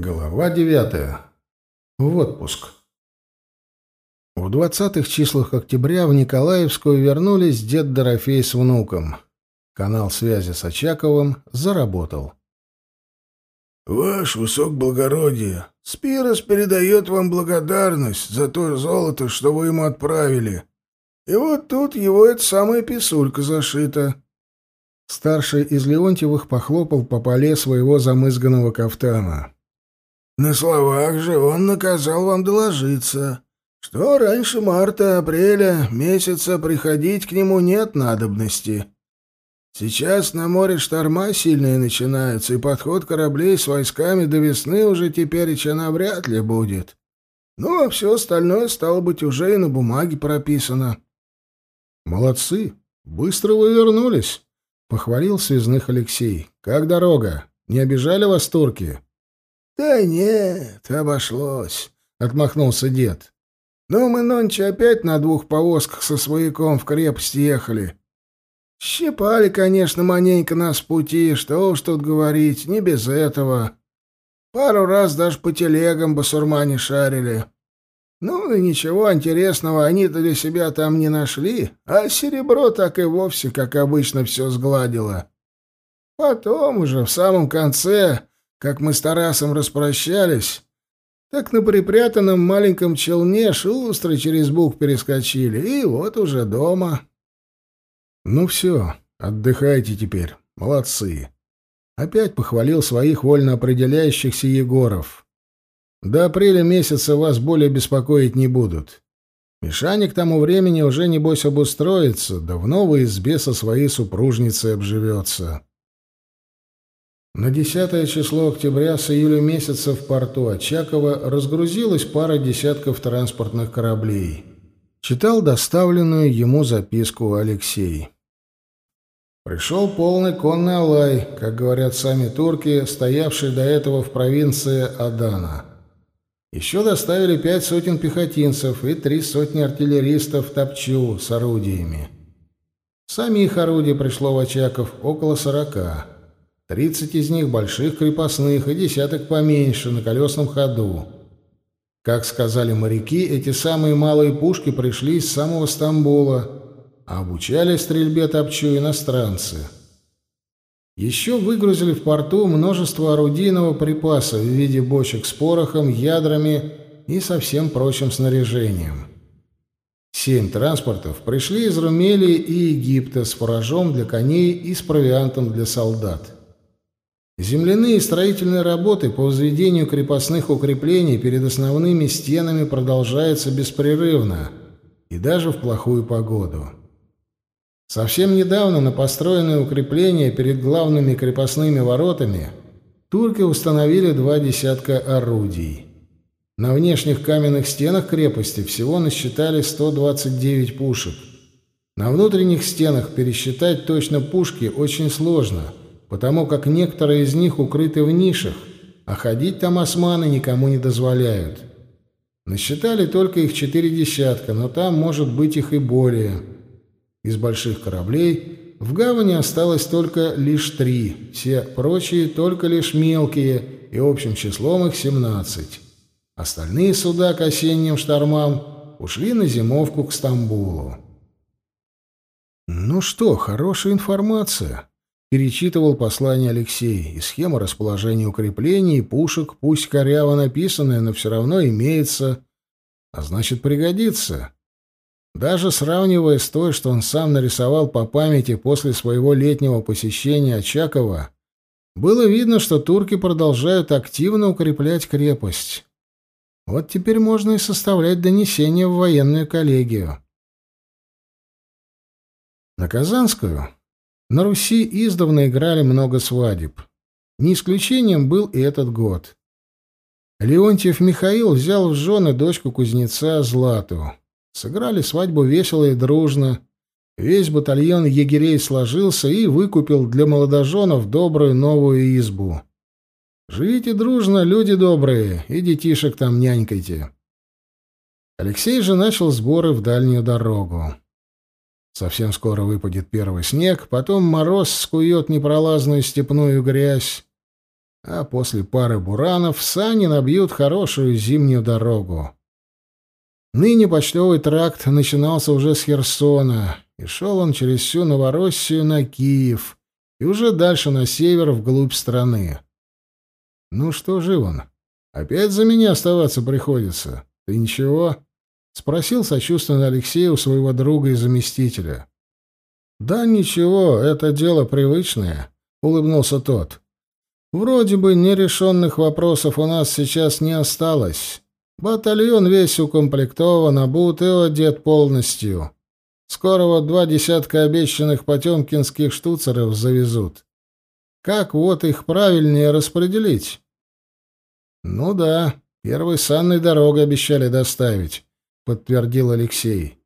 Глава девятая. В отпуск. В двадцатых числах октября в Николаевскую вернулись дед Дорофей с внуком. Канал связи с Очаковым заработал. «Ваш высокоблагородие, Спирос передает вам благодарность за то золото, что вы ему отправили. И вот тут его эта самая писулька зашита». Старший из Леонтьевых похлопал по поле своего замызганного кафтана. На словах же он наказал вам доложиться, что раньше марта-апреля месяца приходить к нему нет надобности. Сейчас на море шторма сильные начинаются, и подход кораблей с войсками до весны уже теперь еще навряд ли будет. Ну, а все остальное, стало быть, уже и на бумаге прописано. — Молодцы! Быстро вы вернулись! — похвалил связных Алексей. — Как дорога? Не обижали вас турки? — «Да нет, обошлось», — отмахнулся дед. «Ну, мы нонче опять на двух повозках со свояком в крепость ехали. Щипали, конечно, маненько нас пути, что уж тут говорить, не без этого. Пару раз даже по телегам басурмане шарили. Ну и ничего интересного они-то для себя там не нашли, а серебро так и вовсе, как обычно, все сгладило. Потом уже, в самом конце, как мы с Тарасом распрощались, так на припрятанном маленьком челне шустро через бух перескочили, и вот уже дома. Ну все, отдыхайте теперь, молодцы. Опять похвалил своих вольно определяющихся Егоров. До апреля месяца вас более беспокоить не будут. Мишаня к тому времени уже, небось, обустроится, да в новой избе со своей супружницей обживется. На 10 число октября с июля месяца в порту Очакова разгрузилась пара десятков транспортных кораблей. Читал доставленную ему записку Алексей. Пришел полный конный алай, как говорят сами турки, стоявшие до этого в провинции Адана. Еще доставили пять сотен пехотинцев и три сотни артиллеристов Топчу с орудиями. Самих орудий пришло в Очаков около сорока. Тридцать из них больших крепостных и десяток поменьше на колесном ходу. Как сказали моряки, эти самые малые пушки пришли из самого Стамбула, а обучали стрельбе топчу иностранцы. Еще выгрузили в порту множество орудийного припаса в виде бочек с порохом, ядрами и со всем прочим снаряжением. Семь транспортов пришли из Румелии и Египта с фуражом для коней и с провиантом для солдат. Земляные строительные работы по возведению крепостных укреплений перед основными стенами продолжаются беспрерывно и даже в плохую погоду. Совсем недавно на построенные укрепления перед главными крепостными воротами турки установили два десятка орудий. На внешних каменных стенах крепости всего насчитали 129 пушек. На внутренних стенах пересчитать точно пушки очень сложно – потому как некоторые из них укрыты в нишах, а ходить там османы никому не дозволяют. Насчитали только их четыре десятка, но там может быть их и более. Из больших кораблей в гавани осталось только лишь три, все прочие только лишь мелкие, и общим числом их семнадцать. Остальные суда к осенним штормам ушли на зимовку к Стамбулу. «Ну что, хорошая информация», Перечитывал послание Алексей, и схема расположения укреплений и пушек, пусть коряво написанная, но все равно имеется, а значит пригодится. Даже сравнивая с той, что он сам нарисовал по памяти после своего летнего посещения Очакова, было видно, что турки продолжают активно укреплять крепость. Вот теперь можно и составлять донесение в военную коллегию. На Казанскую на Руси издавна играли много свадеб. Не исключением был и этот год. Леонтьев Михаил взял в жены дочку кузнеца Злату. Сыграли свадьбу весело и дружно. Весь батальон егерей сложился и выкупил для молодоженов добрую новую избу. Живите дружно, люди добрые, и детишек там нянькайте. Алексей же начал сборы в дальнюю дорогу. Совсем скоро выпадет первый снег, потом мороз скует непролазную степную грязь. а после пары буранов сани набьют хорошую зимнюю дорогу. Ныне почтовый тракт начинался уже с Херсона, и шел он через всю Новороссию на Киев и уже дальше на север, вглубь страны. «Ну что, Живан, опять за меня оставаться приходится? Ты ничего?» — спросил сочувственно Алексей у своего друга и заместителя. «Да ничего, это дело привычное», — улыбнулся тот. «Вроде бы нерешенных вопросов у нас сейчас не осталось. Батальон весь укомплектован, обут и одет полностью. Скоро вот два десятка обещанных потемкинских штуцеров завезут. Как вот их правильнее распределить?» «Ну да, первой санной дорогой обещали доставить», — подтвердил Алексей.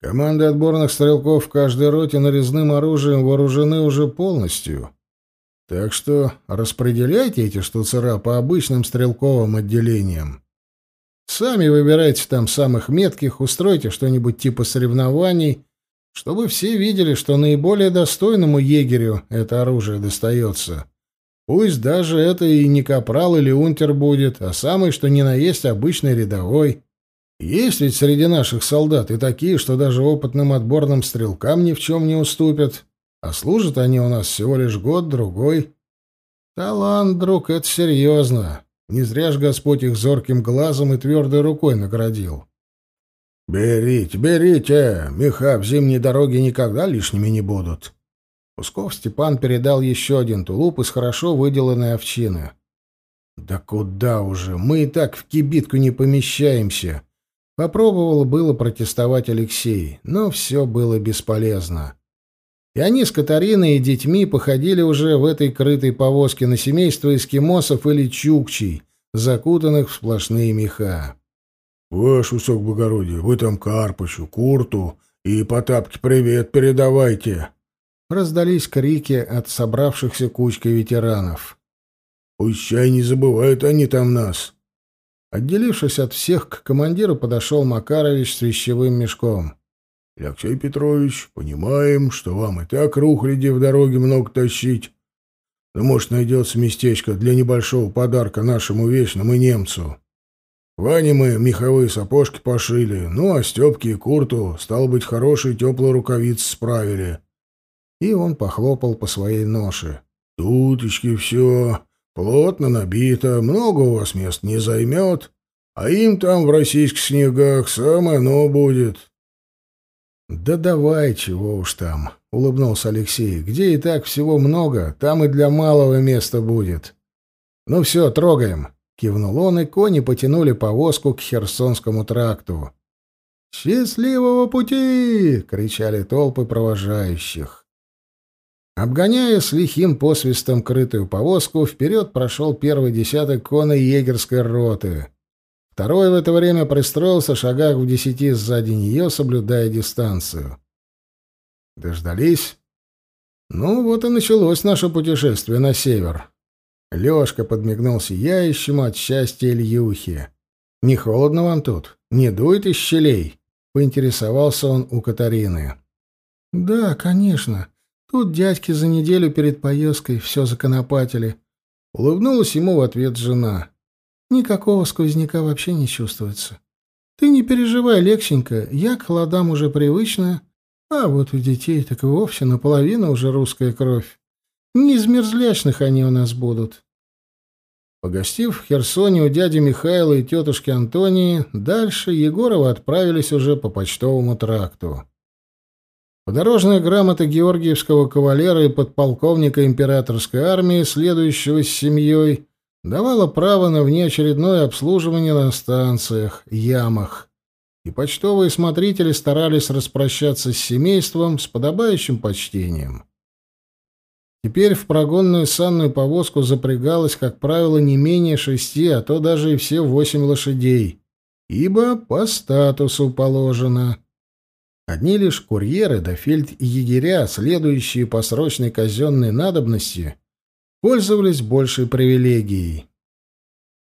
«Команды отборных стрелков в каждой роте нарезным оружием вооружены уже полностью». Так что распределяйте эти штуцера по обычным стрелковым отделениям. Сами выбирайте там самых метких, устройте что-нибудь типа соревнований, чтобы все видели, что наиболее достойному егерю это оружие достается. Пусть даже это и не капрал или унтер будет, а самый, что ни на есть, обычный рядовой. Есть ведь среди наших солдат и такие, что даже опытным отборным стрелкам ни в чем не уступят, а служат они у нас всего лишь год-другой. Талант, друг, это серьезно. Не зря ж Господь их зорким глазом и твердой рукой наградил. «Берите, берите! Меха в зимней дороге никогда лишними не будут!» Пусков Степан передал еще один тулуп из хорошо выделанной овчины. «Да куда уже? Мы и так в кибитку не помещаемся!» Попробовал было протестовать Алексей, но все было бесполезно. И они с Катариной и детьми походили уже в этой крытой повозке на семейство эскимосов или чукчей, закутанных в сплошные меха. — Ваш усок благородие, вы там Карпычу, Курту и Потапке привет передавайте! Раздались крики от собравшихся кучкой ветеранов. — Пущай не забывают они там нас! Отделившись от всех, к командиру подошел Макарович с вещевым мешком. — Алексей Петрович, понимаем, что вам и так рухляди в дороге много тащить. Но, может, найдется местечко для небольшого подарка нашему вечному немцу. Ване мы меховые сапожки пошили, ну, а Степке и Курту, стало быть, хорошие теплые рукавицы справили. И он похлопал по своей ноше. Туточки все, плотно набито, много у вас мест не займет, а им там в российских снегах самое оно будет. «Да давай, чего уж там», — улыбнулся Алексей. «Где и так всего много, там и для малого места будет». «Ну все, трогаем», — кивнул он, и кони потянули повозку к Херсонскому тракту. «Счастливого пути!» — кричали толпы провожающих. Обгоняя с лихим посвистом крытую повозку, вперед прошел первый десяток конной егерской роты. Второй в это время пристроился шагах в десяти сзади нее, соблюдая дистанцию. Дождались. Ну, вот и началось наше путешествие на север. Лёшка подмигнул сияющему от счастья Ильюхе. «Не холодно вам тут? Не дует из щелей?» — поинтересовался он у Катарины. «Да, конечно. Тут дядьки за неделю перед поездкой все законопатили». Улыбнулась ему в ответ жена. Никакого сквозняка вообще не чувствуется. Ты не переживай, Лексенька, я к холодам уже привычная, а вот у детей так и вовсе наполовину уже русская кровь. Не из мерзлячных они у нас будут. Погостив в Херсоне у дяди Михаила и тетушки Антонии, дальше Егорова отправились уже по почтовому тракту. Подорожная грамота георгиевского кавалера и подполковника императорской армии, следующего с семьей, давала право на внеочередное обслуживание на станциях, ямах, и почтовые смотрители старались распрощаться с семейством с подобающим почтением. Теперь в прогонную санную повозку запрягалось, как правило, не менее шести, а то даже и все восемь лошадей, ибо по статусу положено. Одни лишь курьеры да фельдъегеря, следующие по срочной казенной надобности, пользовались большей привилегией.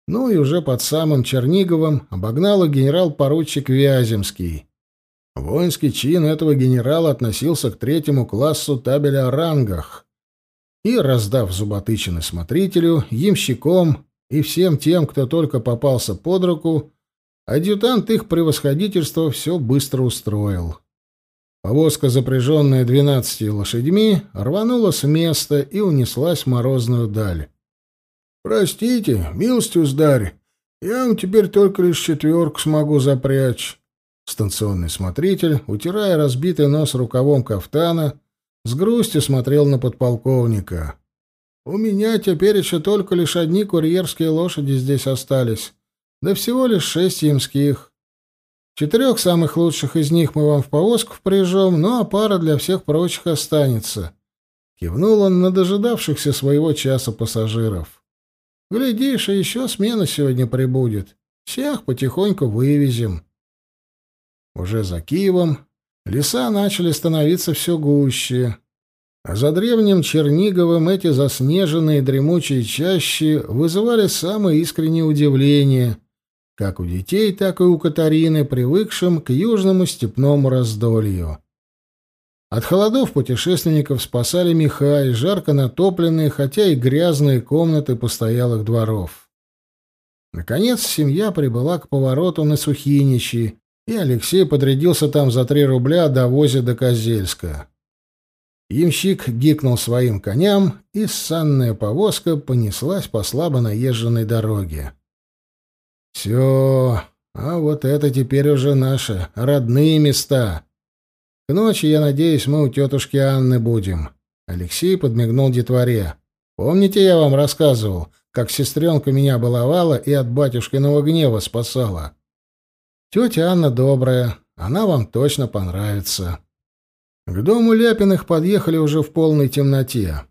Ну и уже под самым Черниговым обогнал генерал-поручик Вяземский. Воинский чин этого генерала относился к третьему классу табеля о рангах. и, раздав зуботычины смотрителю, ямщиком и всем тем, кто только попался под руку, адъютант их превосходительства все быстро устроил. Повозка, запряженная двенадцатью лошадьми, рванула с места и унеслась в морозную даль. «Простите, милостью сдарь, я вам теперь только лишь четверку смогу запрячь». Станционный смотритель, утирая разбитый нос рукавом кафтана, с грустью смотрел на подполковника. «У меня теперь еще только лишь одни курьерские лошади здесь остались, да всего лишь шесть ямских. Четырех самых лучших из них мы вам в повозку впряжем, ну а пара для всех прочих останется». Кивнул он на дожидавшихся своего часа пассажиров. «Глядишь, и еще смена сегодня прибудет. Всех потихоньку вывезем». Уже за Киевом леса начали становиться все гуще, а за древним Черниговым эти заснеженные дремучие чащи вызывали самое искреннее удивление, как у детей, так и у Катарины, привыкшим к южному степному раздолью. От холодов путешественников спасали меха и жарко натопленные, хотя и грязные комнаты постоялых дворов. Наконец семья прибыла к повороту на Сухиничи, и Алексей подрядился там за три рубля до возе до Козельска. Ямщик гикнул своим коням, и санная повозка понеслась по слабо наезженной дороге. «Все, а вот это теперь уже наши родные места. К ночи, я надеюсь, мы у тетушки Анны будем». Алексей подмигнул детворе. «Помните, я вам рассказывал, как сестренка меня баловала и от батюшкиного гнева спасала?» Тетя Анна добрая, она вам точно понравится. К дому Ляпиных подъехали уже в полной темноте.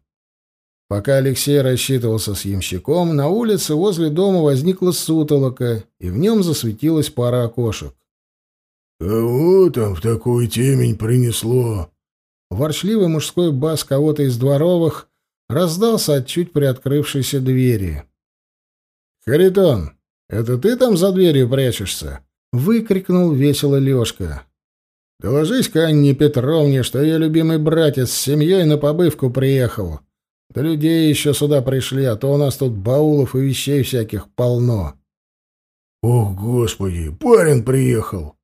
Пока Алексей рассчитывался с ямщиком, на улице возле дома возникла сутолока, и в нем засветилась пара окошек. «Кого там в такую темень принесло?» Ворчливый мужской бас кого-то из дворовых раздался от чуть приоткрывшейся двери. «Харитон, это ты там за дверью прячешься?» — выкрикнул весело Лёшка. «Доложись-ка Анне Петровне, что ее любимый братец с семьей на побывку приехал. Да людей еще сюда пришли, а то у нас тут баулов и вещей всяких полно». «Ох, господи, парень приехал!»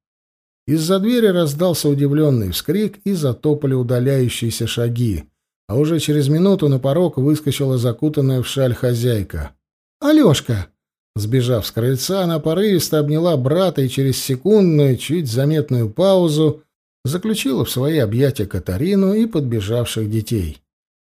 Из-за двери раздался удивленный вскрик и затопали удаляющиеся шаги, а уже через минуту на порог выскочила закутанная в шаль хозяйка. «Алешка!» Сбежав с крыльца, она порывисто обняла брата и через секундную, чуть заметную паузу заключила в свои объятия Катарину и подбежавших детей.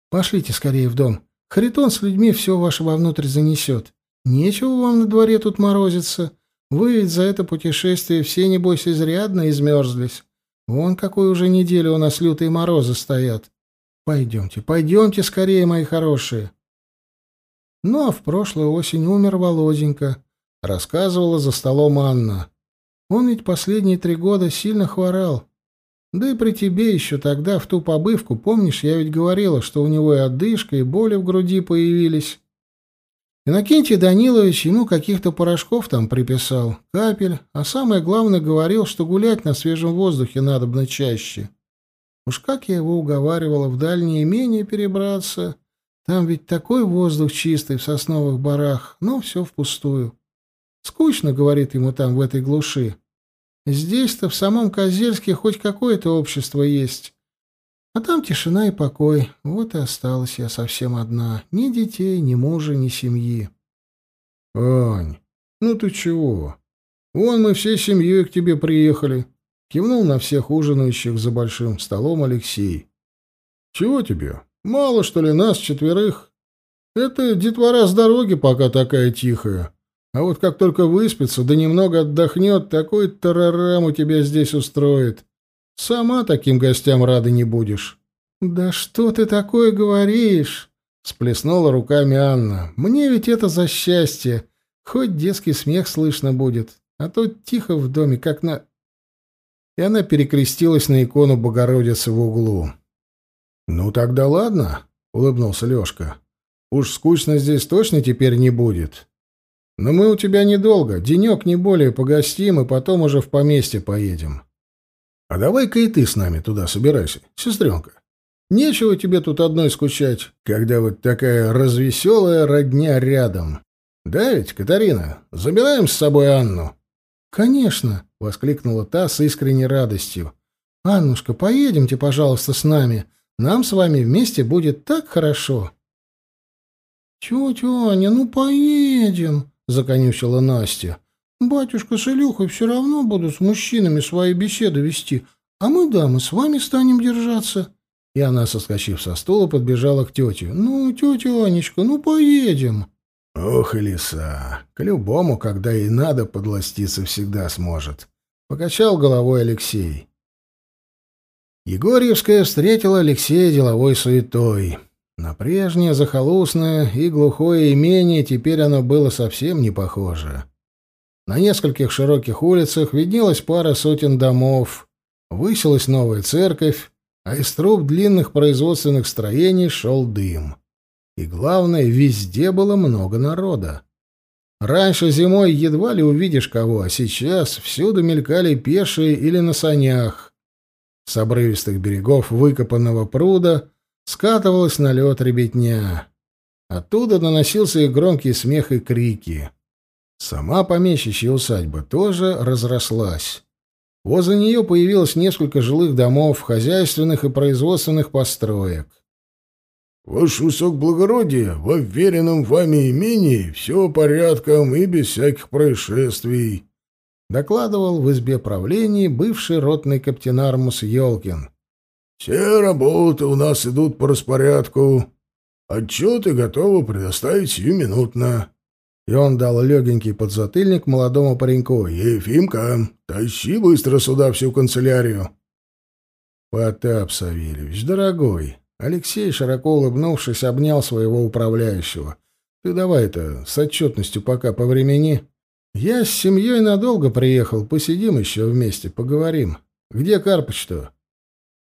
«Пошлите скорее в дом. Харитон с людьми все ваше вовнутрь занесет. Нечего вам на дворе тут морозиться. Вы ведь за это путешествие все, небось, изрядно измерзлись. Вон какую уже неделю у нас лютые морозы стоят. Пойдемте, пойдемте скорее, мои хорошие». Ну а в прошлую осень умер Володенька, рассказывала за столом Анна. Он ведь последние три года сильно хворал. Да и при тебе еще тогда, в ту побывку, помнишь, я ведь говорила, что у него и одышка, и боли в груди появились. Иннокентий Данилович ему каких-то порошков там приписал, капель, а самое главное говорил, что гулять на свежем воздухе надо бы чаще. Уж как я его уговаривала в дальнее имение перебраться, там ведь такой воздух чистый в сосновых барах, но все впустую. Скучно, говорит ему там, в этой глуши. Здесь-то, в самом Козельске, хоть какое-то общество есть. А там тишина и покой. Вот и осталась я совсем одна. Ни детей, ни мужа, ни семьи. — Ань, ну ты чего? Вон мы всей семьей к тебе приехали. Кивнул на всех ужинающих за большим столом Алексей. — Чего тебе? Мало, что ли, нас четверых? Это детвора с дороги пока такая тихая. А вот как только выспится, да немного отдохнет, такой тарарам у тебя здесь устроит. Сама таким гостям рада не будешь. — Да что ты такое говоришь? — сплеснула руками Анна. — Мне ведь это за счастье. Хоть детский смех слышно будет, а то тихо в доме, как на... И она перекрестилась на икону Богородицы в углу. «Ну тогда ладно», — улыбнулся Лёшка. «Уж скучно здесь точно теперь не будет. Но мы у тебя недолго, денек не более погостим, и потом уже в поместье поедем. А давай-ка и ты с нами туда собирайся, сестренка. Нечего тебе тут одной скучать, когда вот такая развеселая родня рядом. Да ведь, Катарина, забираем с собой Анну?» «Конечно!» — воскликнула та с искренней радостью. «Аннушка, поедемте, пожалуйста, с нами. Нам с вами вместе будет так хорошо». «Тетя Аня, ну поедем!» — законючила Настя. «Батюшка с Илюхой все равно будут с мужчинами свои беседы вести, а мы, дамы, с вами станем держаться». И она, соскочив со стула, подбежала к тете. «Ну, тетя Анечка, ну поедем!» «Ох и лиса! К любому, когда и надо, подластиться всегда сможет!» — покачал головой Алексей. Егорьевская встретила Алексея деловой суетой. На прежнее захолустное и глухое имение теперь оно было совсем не похоже. На нескольких широких улицах виднелась пара сотен домов, высилась новая церковь, а из труб длинных производственных строений шел дым. И главное, везде было много народа. Раньше зимой едва ли увидишь кого, а сейчас всюду мелькали пешие или на санях. С обрывистых берегов выкопанного пруда скатывалась на лед ребятня. Оттуда доносился и громкий смех и крики. Сама помещичья усадьба тоже разрослась. Возле нее появилось несколько жилых домов, хозяйственных и производственных построек. Ваше высокоблагородие, в уверенном вами имении все порядком и без всяких происшествий», — докладывал в избе правления бывший ротный каптенармус Ёлкин. «Все работы у нас идут по распорядку. Отчеты готовы предоставить сиюминутно». И он дал легенький подзатыльник молодому пареньку. «Ефимка, тащи быстро сюда всю канцелярию». «Потап Савельевич, дорогой, Алексей, широко улыбнувшись, обнял своего управляющего. «Ты давай это, с отчетностью пока по времени. Я с семьей надолго приехал, посидим еще вместе, поговорим. Где Карпыч-то?»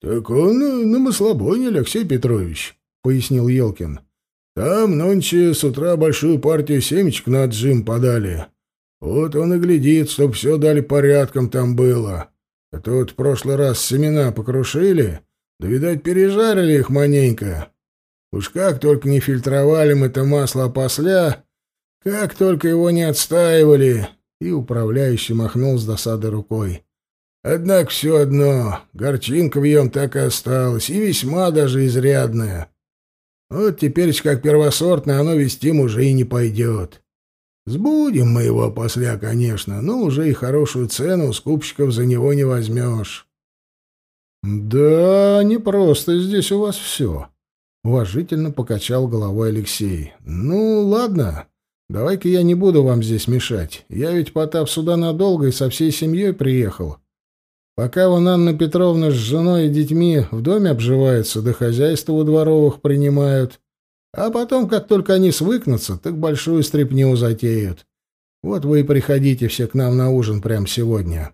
«Так он на маслобойне, Алексей Петрович», — пояснил Елкин. «Там нонче с утра большую партию семечек на отжим подали. Вот он и глядит, чтоб все дали порядком там было. А тут в прошлый раз семена покрушили, да, видать, пережарили их маненько. Уж как только не фильтровали мы это масло опосля, как только его не отстаивали, и управляющий махнул с досады рукой. Однако все одно, горчинка в нем так и осталась, и весьма даже изрядная. Вот теперь, как первосортное, оно вестим уже и не пойдет. Сбудем мы его после, конечно, но уже и хорошую цену скупщиков за него не возьмешь. «Да, не просто здесь у вас все», — уважительно покачал головой Алексей. «Ну, ладно, давай-ка я не буду вам здесь мешать. Я ведь, Потап, сюда надолго и со всей семьей приехал. Пока вон Анна Петровна с женой и детьми в доме обживаются, да хозяйство у дворовых принимают. А потом, как только они свыкнутся, так большую стряпню затеют. Вот вы и приходите все к нам на ужин прямо сегодня.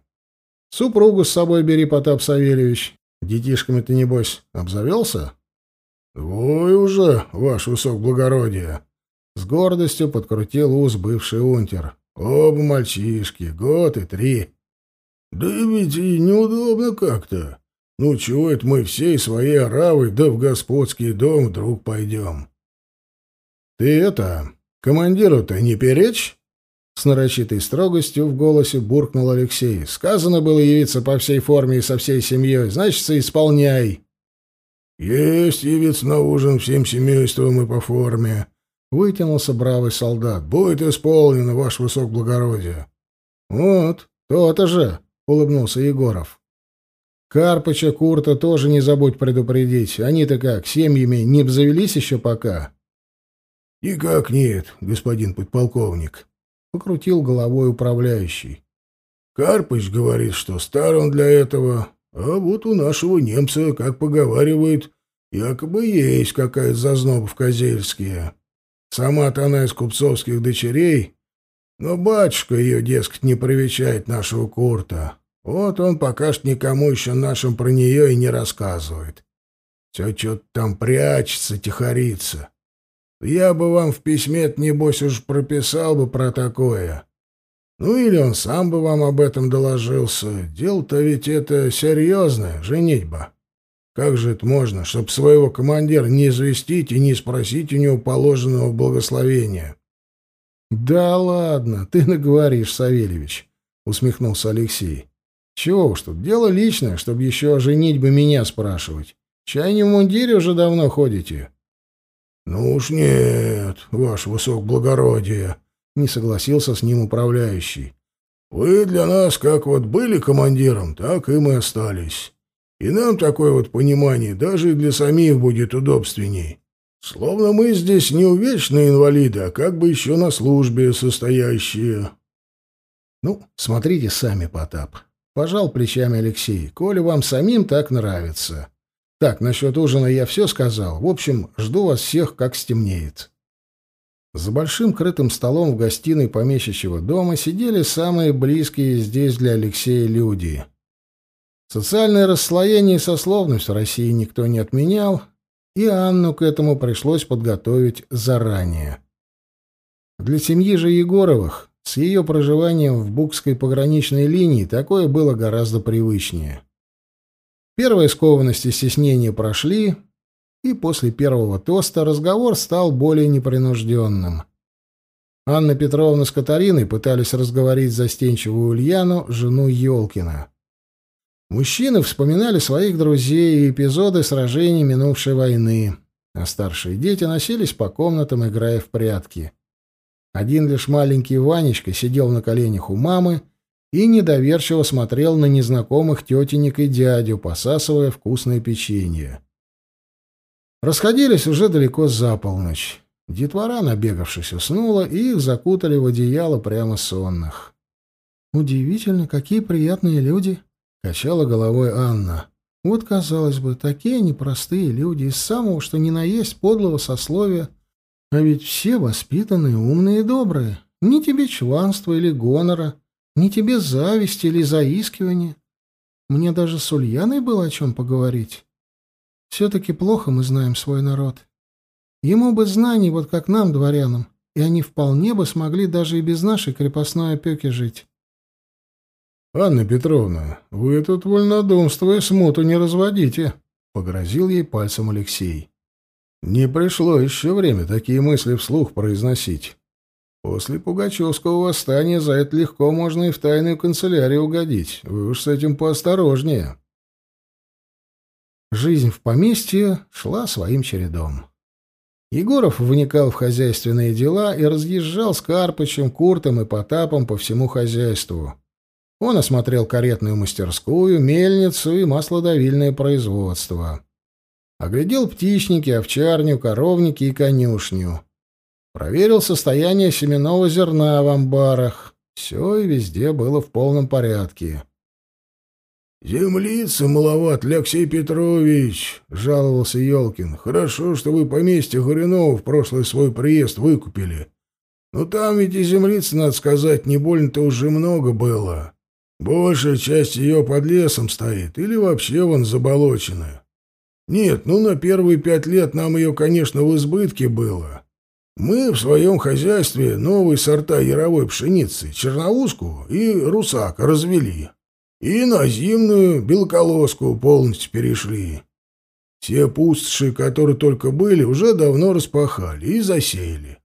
Супругу с собой бери, Потап Савельевич. Детишками ты, небось, обзавелся? — Ой уже, ваше высокоблагородие! — с гордостью подкрутил ус бывший унтер. — Оба мальчишки, год и три. — Да ведь и неудобно как-то. Ну, чего это мы всей своей оравой да в господский дом вдруг пойдем? — Ты это, командиру-то не перечь? С нарочитой строгостью в голосе буркнул Алексей. «Сказано было явиться по всей форме и со всей семьей. Значит, исполняй». «Есть явиться на ужин всем семейством и по форме», — вытянулся бравый солдат. «Будет исполнено, ваше высокоблагородие». «Вот, то-то же», — улыбнулся Егоров. «Карпыча, Курта тоже не забудь предупредить. Они-то как, семьями не обзавелись еще пока?» «Никак нет, господин подполковник», — покрутил головой управляющий. «Карпыч говорит, что стар он для этого, а вот у нашего немца, как поговаривают, якобы есть какая-то зазноба в Козельске. Сама-то она из купцовских дочерей, но батюшка ее, дескать, не привечает нашего Курта. Вот он пока что никому еще нашим про нее и не рассказывает. Все что-то там прячется, тихорится. Я бы вам в письме небось, уж прописал бы про такое. Ну или он сам бы вам об этом доложился. Дело-то ведь это серьезное, женитьба. Как же это можно, чтобы своего командира не известить и не спросить у него положенного благословения? — Да ладно, ты наговоришь, Савельевич, — усмехнулся Алексей. — Чего уж тут, дело личное, чтобы еще о женитьбе меня спрашивать. Чай не в мундире уже давно ходите. — Ну уж нет, ваше высокоблагородие, — не согласился с ним управляющий. — Вы для нас как вот были командиром, так и мы остались. И нам такое вот понимание даже и для самих будет удобственней. Словно мы здесь не увечные инвалиды, а как бы еще на службе состоящие. Ну, смотрите сами, Потап. Пожал плечами Алексей. Коли вам самим так нравится. Так, насчет ужина я все сказал. В общем, жду вас всех, как стемнеет. За большим крытым столом в гостиной помещичьего дома сидели самые близкие здесь для Алексея люди. Социальное расслоение и сословность в России никто не отменял, и Анну к этому пришлось подготовить заранее. Для семьи же Егоровых с ее проживанием в Букской пограничной линии такое было гораздо привычнее. Первые скованности и стеснения прошли, и после первого тоста разговор стал более непринужденным. Анна Петровна с Катариной пытались разговорить застенчивую Ульяну, жену Ёлкина. Мужчины вспоминали своих друзей и эпизоды сражений минувшей войны, а старшие дети носились по комнатам, играя в прятки. Один лишь маленький Ванечка сидел на коленях у мамы и недоверчиво смотрел на незнакомых тетенек и дядю, посасывая вкусное печенье. Расходились уже далеко за полночь. Детвора, набегавшись, уснула, и их закутали в одеяло прямо сонных. «Удивительно, какие приятные люди!» — качала головой Анна. «Вот, казалось бы, такие непростые люди, из самого, что ни на есть, подлого сословия. А ведь все воспитанные, умные и добрые. Ни тебе чванства или гонора, ни тебе зависти или заискивания. Мне даже с Ульяной было о чем поговорить. Все-таки плохо мы знаем свой народ. Ему бы знаний, вот как нам, дворянам, и они вполне бы смогли даже и без нашей крепостной опеки жить. «Анна Петровна, вы тут вольнодумство и смуту не разводите», — погрозил ей пальцем Алексей. «Не пришло еще время такие мысли вслух произносить. После Пугачевского восстания за это легко можно и в тайную канцелярию угодить. Вы уж с этим поосторожнее». Жизнь в поместье шла своим чередом. Егоров вникал в хозяйственные дела и разъезжал с Карпычем, Куртом и Потапом по всему хозяйству. Он осмотрел каретную мастерскую, мельницу и маслодавильное производство. Оглядел птичники, овчарню, коровники и конюшню. Проверил состояние семенного зерна в амбарах. Все и везде было в полном порядке. «Землицы маловат, Алексей Петрович», — жаловался Елкин. «Хорошо, что вы поместье Горюнова в прошлый свой приезд выкупили. Но там ведь и землиц, надо сказать, не больно-то уже много было. Большая часть ее под лесом стоит или вообще вон заболоченная. Нет, ну на первые пять лет нам ее, конечно, в избытке было. Мы в своем хозяйстве новые сорта яровой пшеницы, черноуску и русак развели. И на зимную белоколоску полностью перешли. Все пустоши, которые только были, уже давно распахали и засеяли.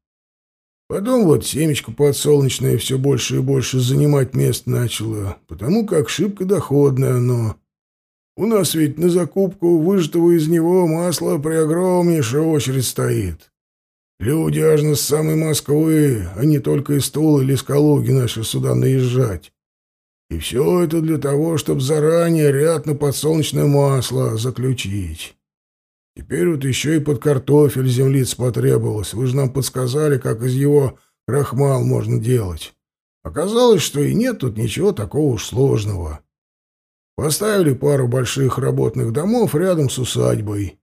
Потом вот семечко подсолнечное все больше и больше занимать место начало, потому как шибко доходное оно. У нас ведь на закупку выжатого из него масла при огромнейшей очередь стоит. Люди аж с самой Москвы, а не только из Тула или из Калуги наши сюда наезжать. И все это для того, чтобы заранее ряд на подсолнечное масло заключить. Теперь вот еще и под картофель землиц потребовалось. Вы же нам подсказали, как из его крахмал можно делать. Оказалось, что и нет тут ничего такого уж сложного. Поставили пару больших работных домов рядом с усадьбой.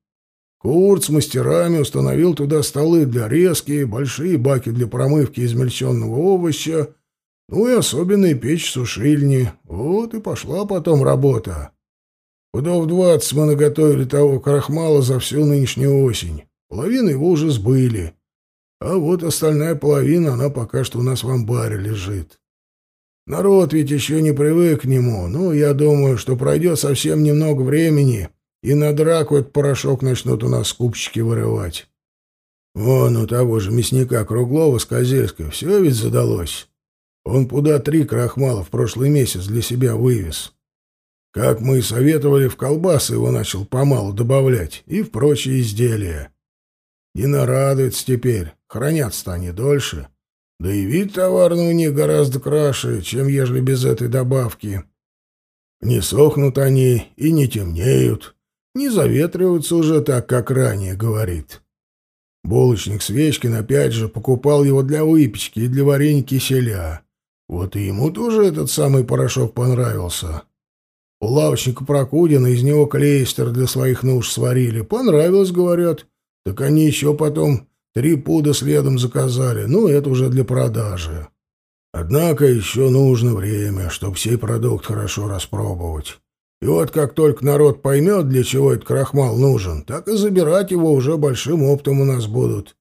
Курт с мастерами установил туда столы для резки, большие баки для промывки измельченного овоща, ну и особенные печь-сушильни. Вот и пошла потом работа. Пудов двадцать мы наготовили того крахмала за всю нынешнюю осень. Половину его уже сбыли. А вот остальная половина, она пока что у нас в амбаре лежит. Народ ведь еще не привык к нему, но я думаю, что пройдет совсем немного времени, и на драку этот порошок начнут у нас скупщики вырывать. Вон у того же мясника Круглова с Козельской все ведь задалось. Он пуда три крахмала в прошлый месяц для себя вывез. Как мы и советовали, в колбасы его начал помалу добавлять и в прочие изделия. Не нарадуется теперь, хранятся они дольше. Да и вид товарный у них гораздо краше, чем ежели без этой добавки. Не сохнут они и не темнеют, не заветриваются уже так, как ранее говорит. Булочник Свечкин опять же покупал его для выпечки и для варенья киселя. Вот и ему тоже этот самый порошок понравился. У лавочника Прокудина из него клейстер для своих нужд сварили. Понравилось, говорят. Так они еще потом три пуда следом заказали. Ну, это уже для продажи. Однако еще нужно время, чтобы сей продукт хорошо распробовать. И вот как только народ поймет, для чего этот крахмал нужен, так и забирать его уже большим оптом у нас будут.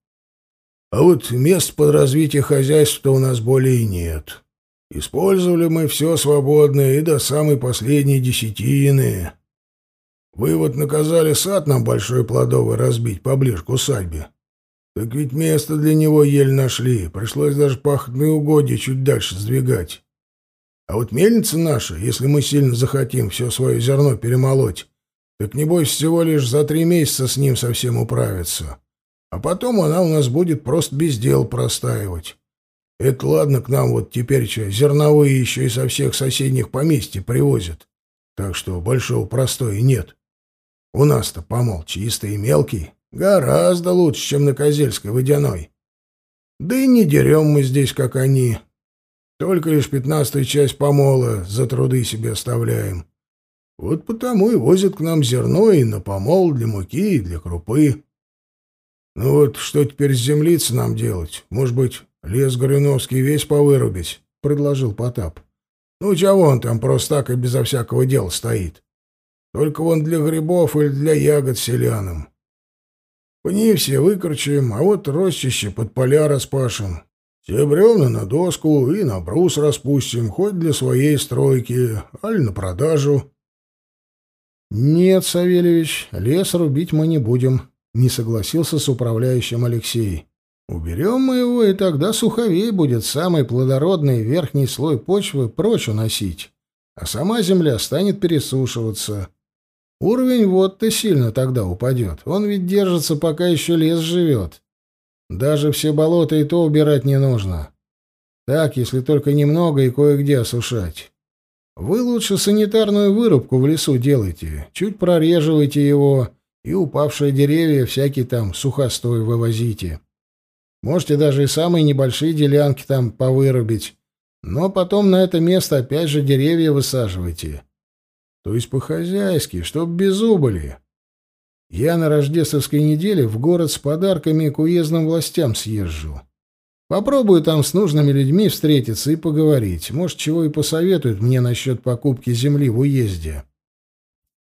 А вот мест под развитие хозяйства у нас более нет. Использовали мы все свободное и до самой последней десятины. Вы вот наказали сад нам большой плодовый разбить поближе к усадьбе. Так ведь место для него еле нашли, пришлось даже пахотные угодья чуть дальше сдвигать. А вот мельница наша, если мы сильно захотим все свое зерно перемолоть, так небось всего лишь за три месяца с ним совсем управиться. А потом она у нас будет просто без дел простаивать. Это ладно, к нам вот теперь что, зерновые еще и со всех соседних поместьй привозят. Так что большого простоя нет. У нас-то помол чистый и мелкий, гораздо лучше, чем на Козельской водяной. Да и не дерем мы здесь, как они, только лишь пятнадцатую часть помола за труды себе оставляем. Вот потому и возят к нам зерно и на помол для муки и для крупы. Ну вот что теперь с землицы нам делать? Может быть, лес Горюновский весь повырубить? — предложил Потап. Ну, чего он там просто так и безо всякого дела стоит? Только вон для грибов или для ягод селянам. Пни все выкорчуем, а вот рощище под поля распашем. Все бревна на доску и на брус распустим, хоть для своей стройки, аль на продажу. — Нет, Савельевич, лес рубить мы не будем, — не согласился с управляющим Алексей. — Уберем мы его, и тогда суховей будет самый плодородный верхний слой почвы прочь уносить, а сама земля станет пересушиваться. Уровень вот-то сильно тогда упадет. Он ведь держится, пока еще лес живет. Даже все болота и то убирать не нужно. Так, если только немного и кое-где осушать. Вы лучше санитарную вырубку в лесу делайте, чуть прореживайте его и упавшие деревья всякие там сухостой вывозите. Можете даже и самые небольшие делянки там повырубить, но потом на это место опять же деревья высаживайте. То есть по-хозяйски, чтоб без убыли. Я на рождественской неделе в город с подарками к уездным властям съезжу. Попробую там с нужными людьми встретиться и поговорить. Может, чего и посоветуют мне насчет покупки земли в уезде.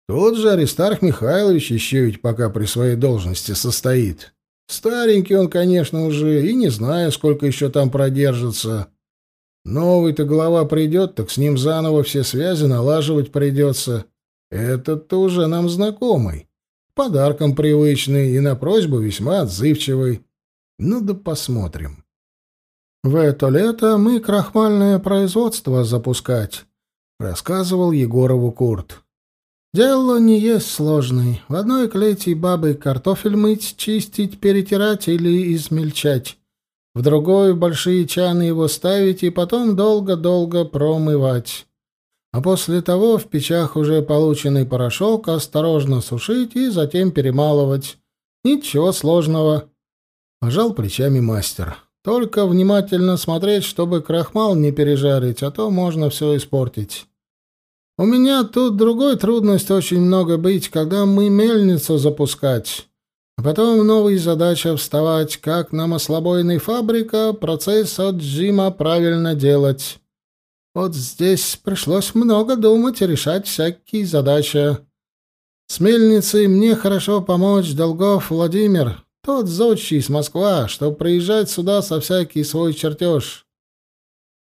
Тот же Аристарх Михайлович еще ведь пока при своей должности состоит. Старенький он, конечно, уже, и не знаю, сколько еще там продержится. Новый-то глава придет, так с ним заново все связи налаживать придется. Этот-то уже нам знакомый подарком привычный и на просьбу весьма отзывчивый. Ну да посмотрим. В это лето мы крахмальное производство запускать, рассказывал Егорову Курт. Дело не есть сложное. В одной клете бабы картофель мыть, чистить, перетирать или измельчать. В другой большие чаны его ставить и потом долго-долго промывать а после того в печах уже полученный порошок осторожно сушить и затем перемалывать. Ничего сложного. Пожал плечами мастер. Только внимательно смотреть, чтобы крахмал не пережарить, а то можно все испортить. У меня тут другой трудность очень много быть, когда мы мельницу запускать. А потом новые задачи вставать, как на маслобойной фабрика процесс отжима правильно делать. Вот здесь пришлось много думать и решать всякие задачи. С мельницей мне хорошо помочь Долгов Владимир, тот зодчий из Москва, чтобы приезжать сюда со всякий свой чертеж.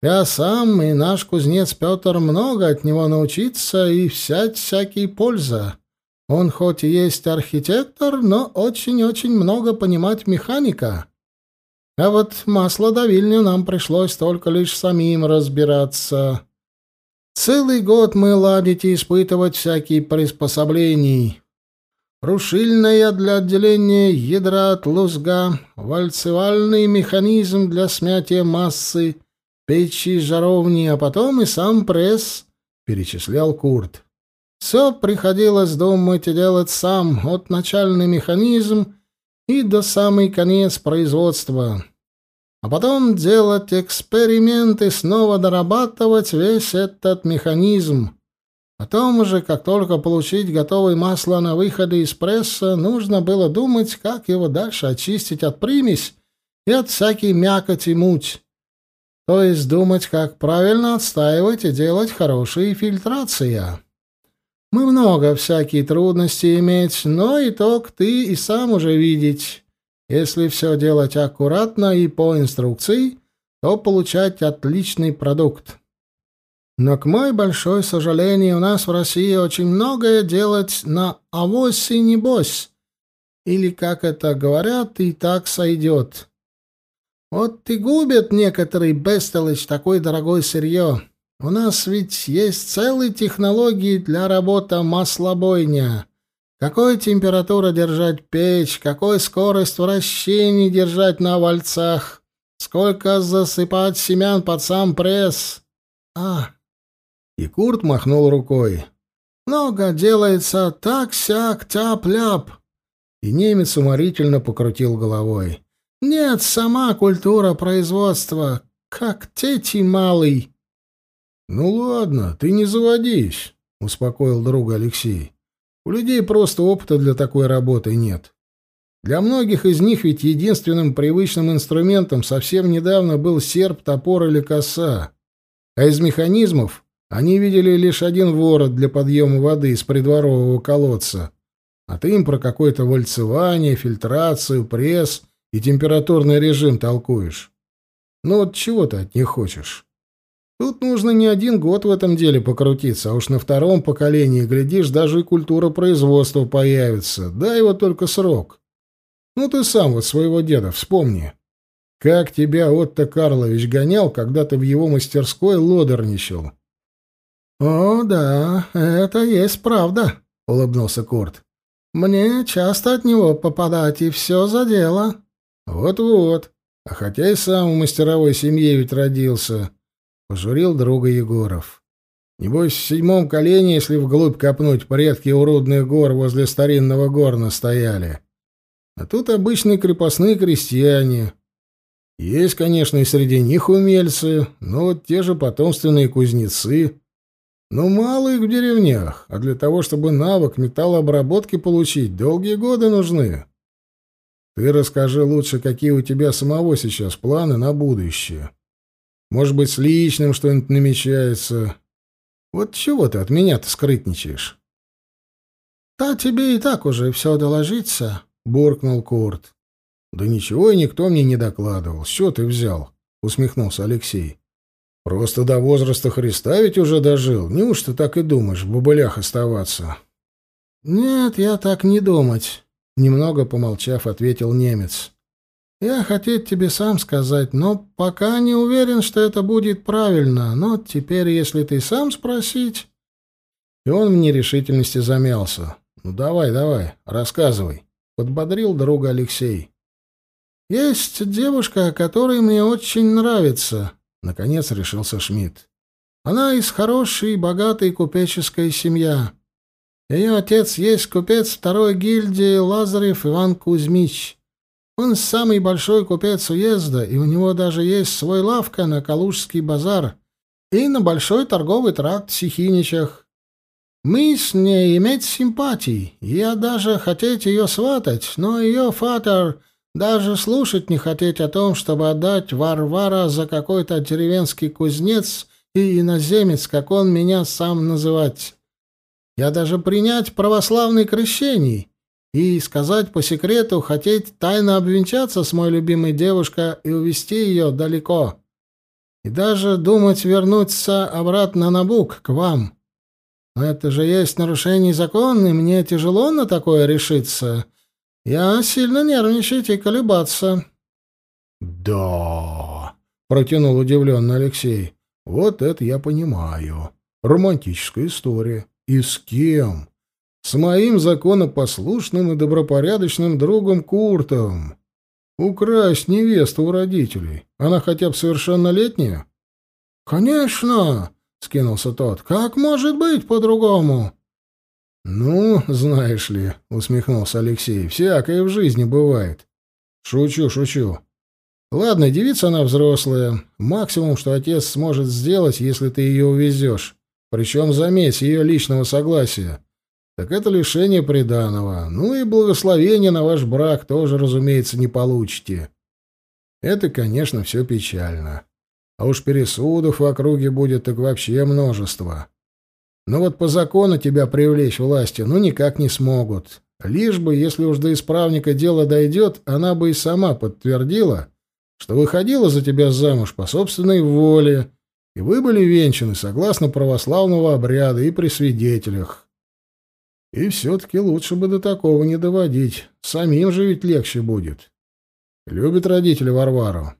Я сам и наш кузнец Петр много от него научиться и взять всякие польза. Он хоть и есть архитектор, но очень-очень много понимать механика. А вот маслодавильню нам пришлось только лишь самим разбираться. Целый год мы ладить и испытывать всякие приспособления. Рушильная для отделения ядра от лузга, вальцевальный механизм для смятия массы, печи, жаровни, а потом и сам пресс, — перечислял Курт. Все приходилось думать и делать сам, от начальный механизм и до самый конец производства. А потом делать эксперименты, снова дорабатывать весь этот механизм. Потом уже, как только получить готовое масло на выходе из пресса, нужно было думать, как его дальше очистить от примесь и от всякой мякоти муть. То есть думать, как правильно отстаивать и делать хорошие фильтрации. Мы много всякие трудности иметь, но итог ты и сам уже видеть. Если все делать аккуратно и по инструкции, то получать отличный продукт. Но, к мой большой сожалению, у нас в России очень многое делать на авось и небось. Или, как это говорят, и так сойдет. Вот и губят некоторые бестолочь такой дорогой сырье. У нас ведь есть целые технологии для работы маслобойня. Какой температура держать печь, какой скорость вращений держать на вальцах, сколько засыпать семян под сам пресс. А, и Курт махнул рукой. «Много делается так-сяк, тяп-ляп!» И немец уморительно покрутил головой. «Нет, сама культура производства, как тети малый!» «Ну ладно, ты не заводись», — успокоил друга Алексей. «У людей просто опыта для такой работы нет. Для многих из них ведь единственным привычным инструментом совсем недавно был серп, топор или коса. А из механизмов они видели лишь один ворот для подъема воды из придворового колодца. А ты им про какое-то вальцевание, фильтрацию, пресс и температурный режим толкуешь. Ну вот чего ты от них хочешь? Тут нужно не один год в этом деле покрутиться, а уж на втором поколении, глядишь, даже и культура производства появится. Дай его только срок. Ну ты сам вот своего деда вспомни. Как тебя Отто Карлович гонял, когда ты в его мастерской лодерничал. «О, да, это есть правда», — улыбнулся Курт. «Мне часто от него попадать, и все за дело». «Вот-вот. А хотя и сам в мастеровой семье ведь родился», — пожурил друга Егоров. «Небось, в седьмом колене, если вглубь копнуть, предки уродных гор возле старинного горна стояли. А тут обычные крепостные крестьяне. Есть, конечно, и среди них умельцы, но вот те же потомственные кузнецы». Ну, мало их в деревнях, а для того, чтобы навык металлообработки получить, долгие годы нужны. Ты расскажи лучше, какие у тебя самого сейчас планы на будущее. Может быть, с личным что-нибудь намечается. Вот чего ты от меня-то скрытничаешь? — Да тебе и так уже все доложится, — буркнул Курт. — Да ничего и никто мне не докладывал. Что ты взял? — усмехнулся Алексей. Просто до возраста Христа ведь уже дожил. Неужто так и думаешь, в бобылях оставаться? Нет, я так не думать, немного помолчав, ответил немец. Я хотел тебе сам сказать, но пока не уверен, что это будет правильно. Но теперь, если ты сам спросить... И он в нерешительности замялся. Ну давай, давай, рассказывай, подбодрил друга Алексей. Есть девушка, которая мне очень нравится, Наконец решился Шмидт. Она из хорошей, богатой купеческой семьи. Ее отец есть купец второй гильдии Лазарев Иван Кузьмич. Он самый большой купец уезда, и у него даже есть свой лавка на Калужский базар и на большой торговый тракт в Сихиничах. Мы с ней иметь симпатий, я даже хотеть ее сватать, но ее фатер даже слушать не хотеть о том, чтобы отдать Варвара за какой-то деревенский кузнец и иноземец, как он меня сам называть. Я даже принять православный крещений и сказать по секрету, хотеть тайно обвенчаться с моей любимой девушкой и увести ее далеко. И даже думать вернуться обратно на Бук, к вам. Но это же есть нарушение закона, и мне тяжело на такое решиться. Я сильно нервничать и колебаться». «Да», — протянул удивленно Алексей, — «вот это я понимаю. Романтическая история. И с кем? С моим законопослушным и добропорядочным другом Куртом. Украсть невесту у родителей. Она хотя бы совершеннолетняя?» «Конечно!» — скинулся тот. «Как может быть по-другому?» «Ну, знаешь ли», — усмехнулся Алексей, — «всякое в жизни бывает». «Шучу, шучу. Ладно, девица она взрослая. Максимум, что отец сможет сделать, если ты ее увезешь. Причем, заметь, ее личного согласия. Так это лишение приданого. Ну и благословение на ваш брак тоже, разумеется, не получите. Это, конечно, все печально. А уж пересудов в округе будет так вообще множество. Но вот по закону тебя привлечь власти ну никак не смогут. Лишь бы, если уж до исправника дело дойдет, она бы и сама подтвердила, что выходила за тебя замуж по собственной воле, и вы были венчаны согласно православного обряда и при свидетелях. И все-таки лучше бы до такого не доводить. Самим же ведь легче будет. Любят родители Варвару.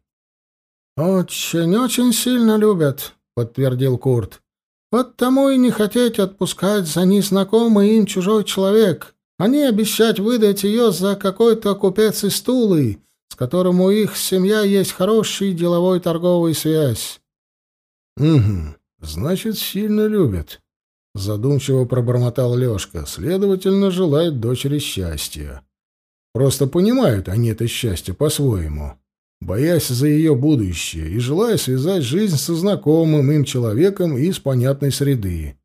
«Очень-очень сильно любят», — подтвердил Курт. «Вот тому и не хотеть отпускать за незнакомый им чужой человек. Они обещать выдать ее за какой-то купец из Тулы, с которым у их семья есть хороший деловой торговый связь. Угу. Значит, сильно любят. Задумчиво пробормотал Лёшка. Следовательно, желают дочери счастья. Просто понимают они это счастье по-своему, боясь за ее будущее и желая связать жизнь со знакомым им человеком из понятной среды.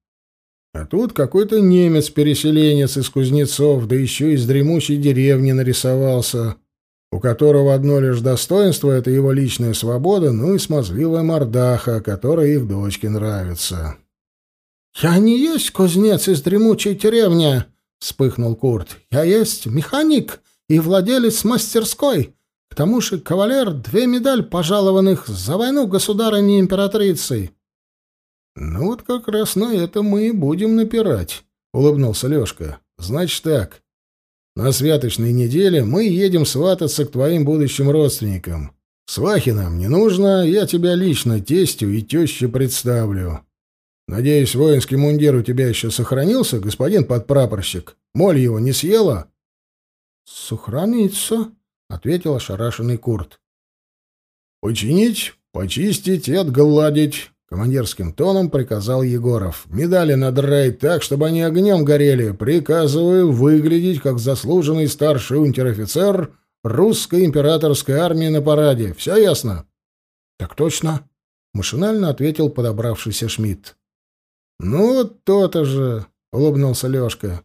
А тут какой-то немец-переселенец из Кузнецов, да еще из дремучей деревни нарисовался, у которого одно лишь достоинство — это его личная свобода, ну и смазливая мордаха, которая их дочке нравится. «Я не есть кузнец из дремучей деревни», — вспыхнул Курт. «Я есть механик и владелец мастерской. К тому же кавалер две медаль пожалованных за войну государыни императрицей». «Ну вот как раз на это мы и будем напирать», — улыбнулся Лёшка. «Значит так, на святочной неделе мы едем свататься к твоим будущим родственникам. Свахи нам не нужно, я тебя лично тестю и теще представлю. Надеюсь, воинский мундир у тебя еще сохранился, господин подпрапорщик? Моль его не съела? — Сохранится, — ответил ошарашенный Курт. — Починить, почистить и отгладить, Командирским тоном приказал Егоров. «Медали надрать так, чтобы они огнем горели. Приказываю выглядеть как заслуженный старший унтер-офицер русской императорской армии на параде. Все ясно?» «Так точно», — машинально ответил подобравшийся Шмидт. «Ну, вот то-то же», — улыбнулся Лешка.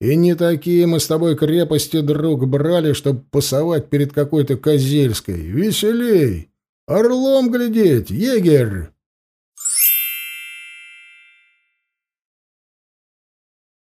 «И не такие мы с тобой крепости, друг, брали, чтобы пасовать перед какой-то Козельской. Веселей! Орлом глядеть, егерь!»